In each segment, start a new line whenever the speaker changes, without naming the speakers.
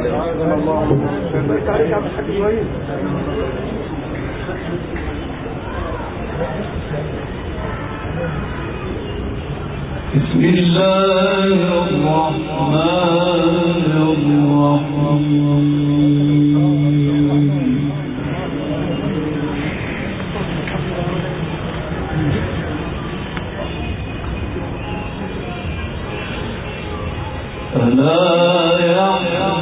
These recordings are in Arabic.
بسم الله الرحمن الرحيم. ألا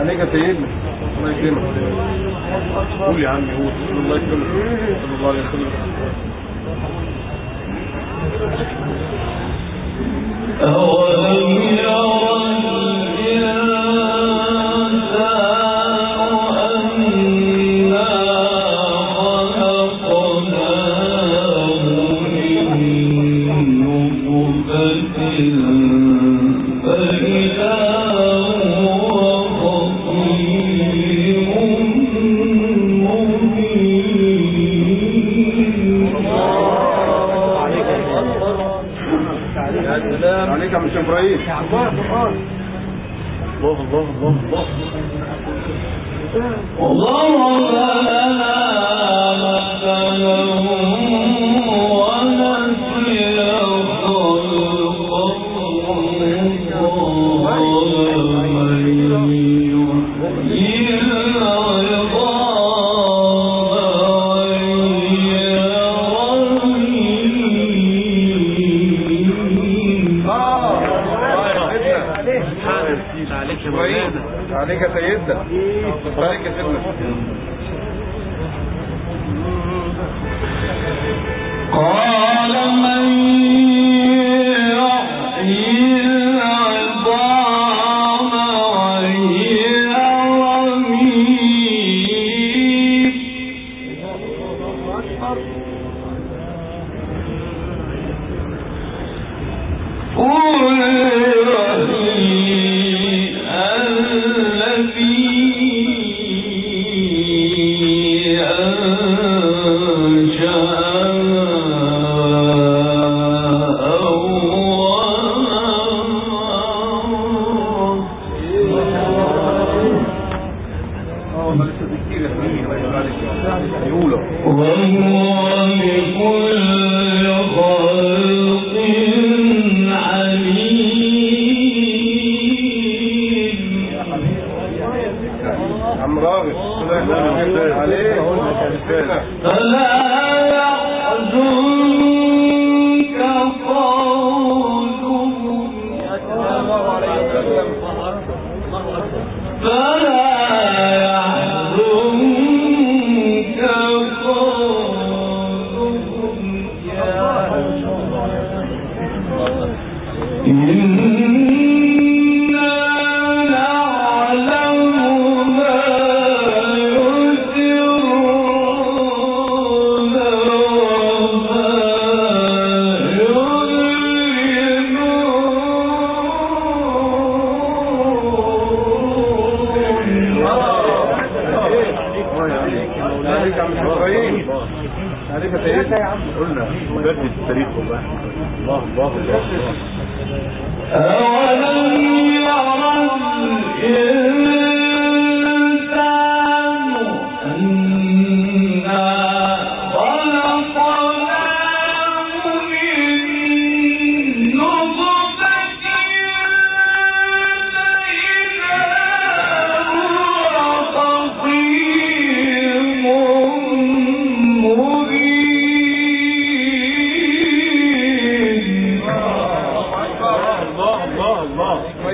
عليك تهيبنا الله يكرمك. قول يا عم الله يكرمك. الله الله الله الله
جدا قال من يحيي
Thank you. community Oh,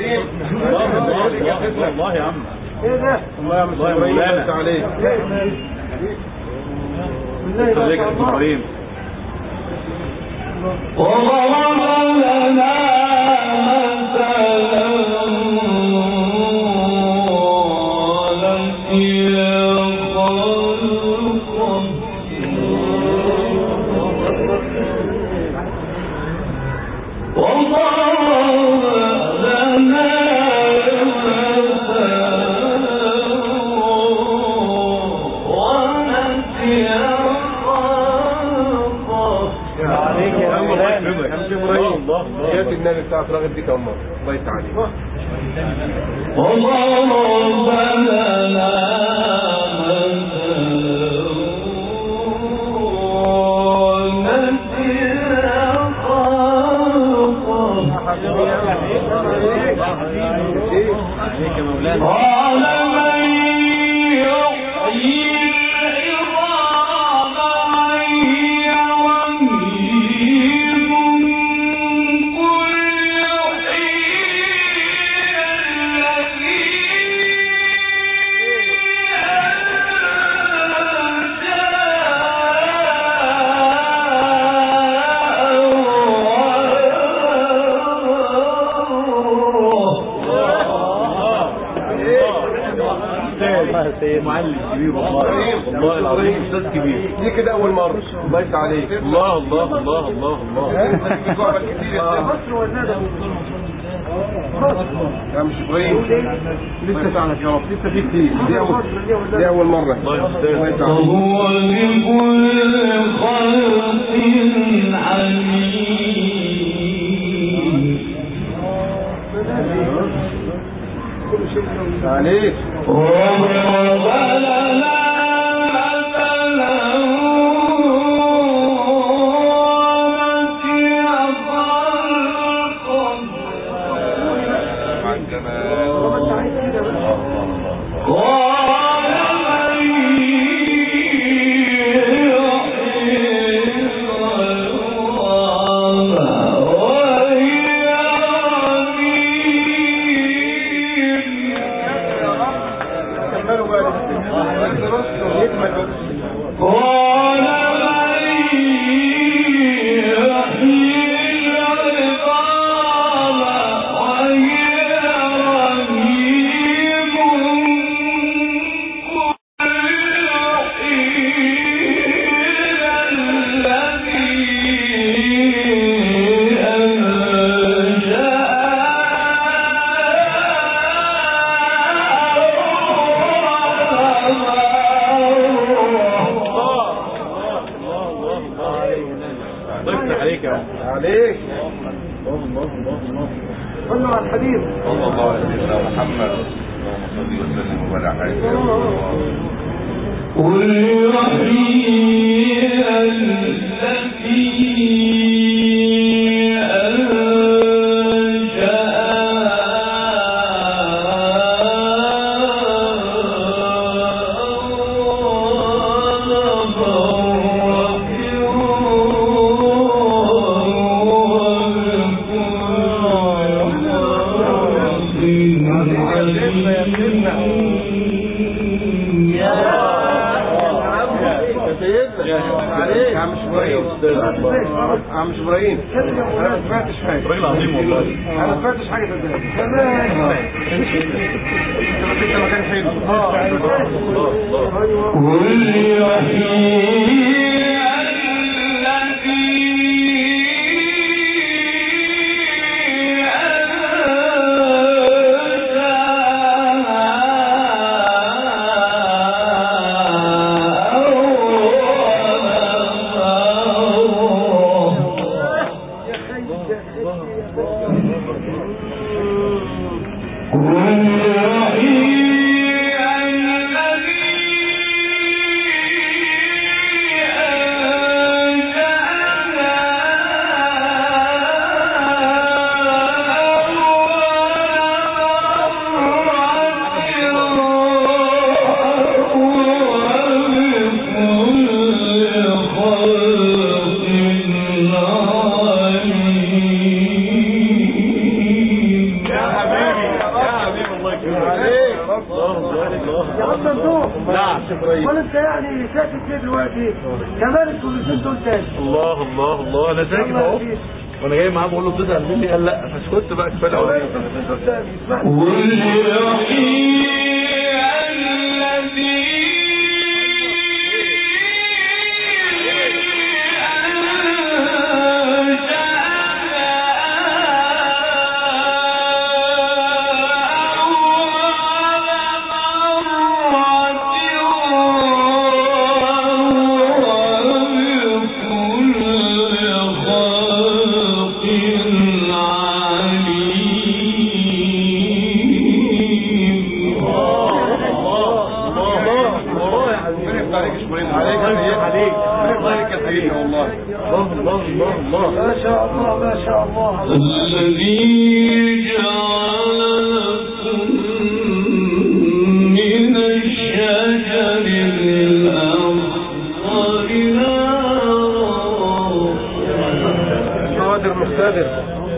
والله والله يا عم. إيه ده الله
يا
عم الله عليك
الله يا كريم
الله يا
دي كمان مرة الله. يتعالى
عليك يا مولانا والله العظيم أستاذ كبير.
دي كده أول مرة. الله يتعالى
الله الله الله الله الله
يا مش إبراهيم لسه تعالى يا رب. لسه في كتير. دي اول دي يتعالى
وهو بكل خلق عليم
عليك.
وضرب
عليك. عم.
عليك
صلوا على الحبيب
صلى الله على سيدنا محمد. اللهم صل وسلم وبارك عليه
قل يحيي الذي
إبراهيم يا عم إبراهيم أنا ما سمعتش حاجة
راجل عظيم والله
أنا ما سمعتش حاجة صدقني انت مكان حلو
قل يحيي
يا الله
أنا ساكت
أهو. وأنا جاي معاه بقول له بتزعل مني قال لأ فسكت بقى
كفاية
أوي.
الكلمتين عليك يا شمرين
عليك عليك عليك الحقيقة والله
الله الله الله
ما شاء الله ما شاء الله.
الذي جعل من الشجر الأخضر نارا.
قادر مختلف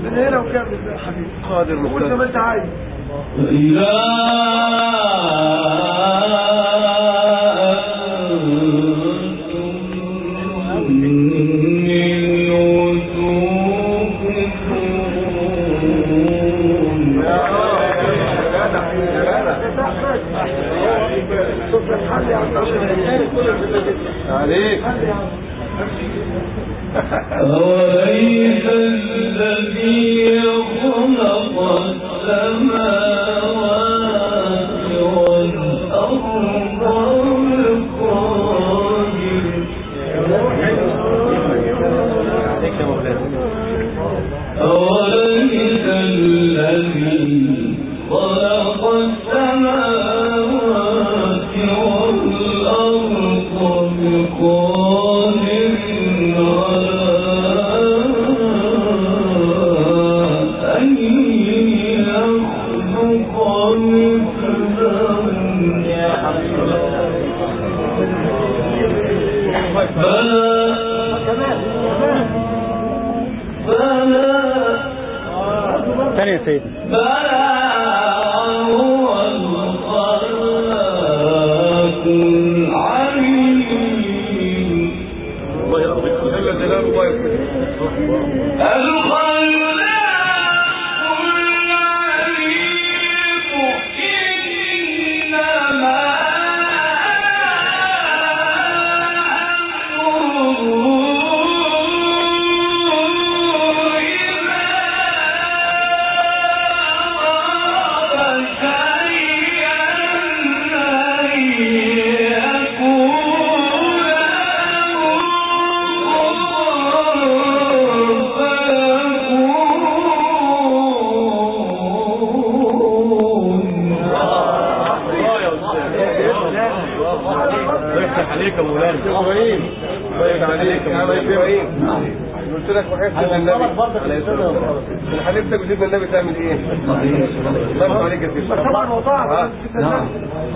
من هنا وكمل. حبيبي
قادر مقتدر وانت
ما انت عايز.
أوليس الذي
الله يرضيك جل جلاله الله يرضيك النبي تعمل إيه؟ يفتح عليك يا سيدي
طبعا وطاعة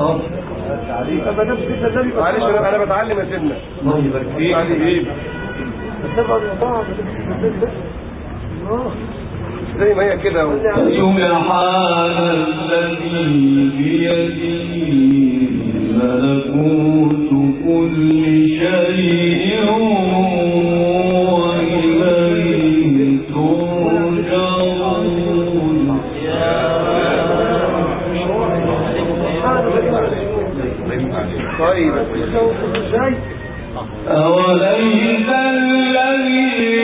آه.
كده النبي
معلش أنا أنا بتعلم يا سيدنا.
طبعا وطاعة الله
زي ما هي كده
سبحان الذي بيده ملكوت كل شيء.
طيب.
أوليس الذي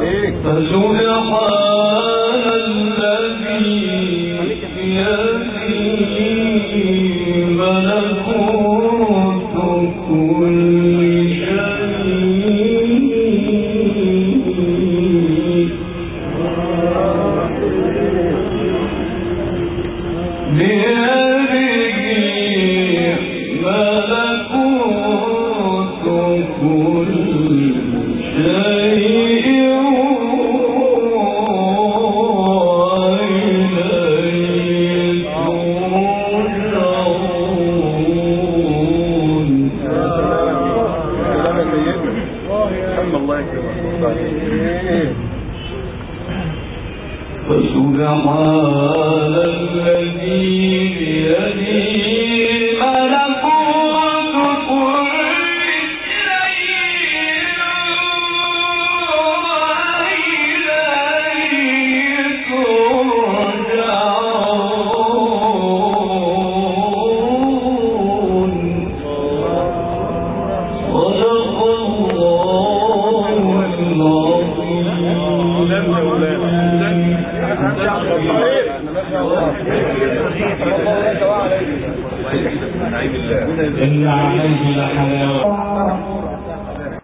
ليه؟
فسبحان الذي بيده ملكوت